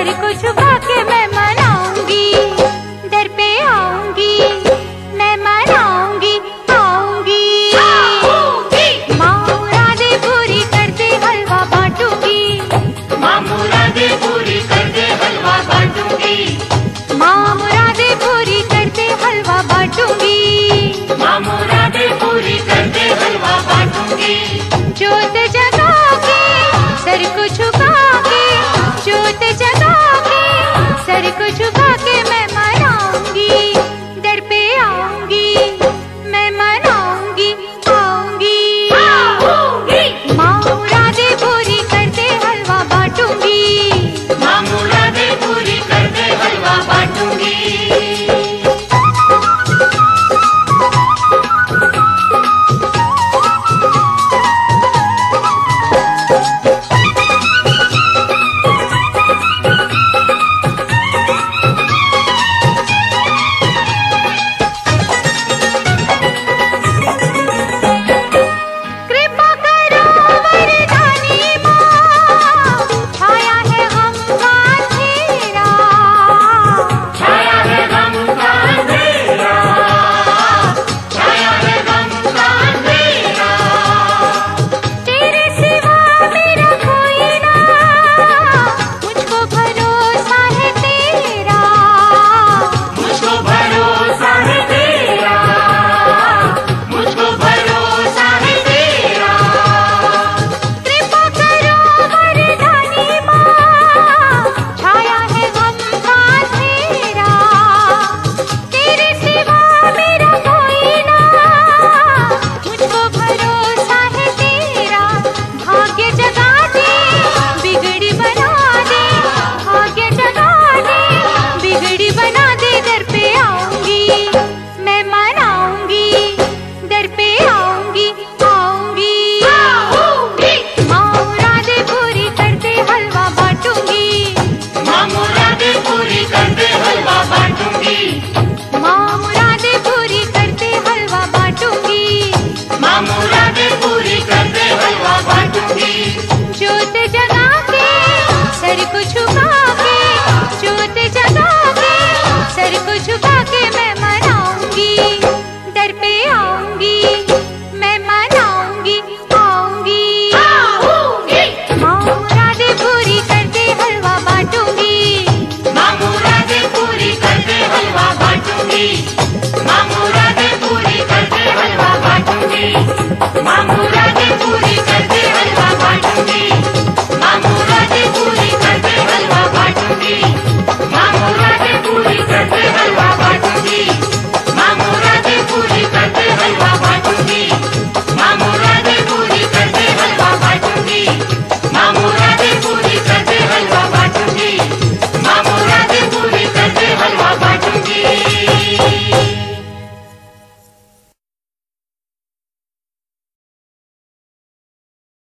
घर को छुपा के मैं मनाऊँगी। दर पे आऊँगी मैं मनाऊँगी आऊँगी। माँ मुरादे पूरी कर दे हलवा बांटूँगी। माँ मुरादे पूरी कर दे हलवा बांटूँगी। माँ मुरादे पूरी कर दे हलवा बांटूँगी। माँ मुरादे पूरी कर दे हलवा बांटूँगी। जो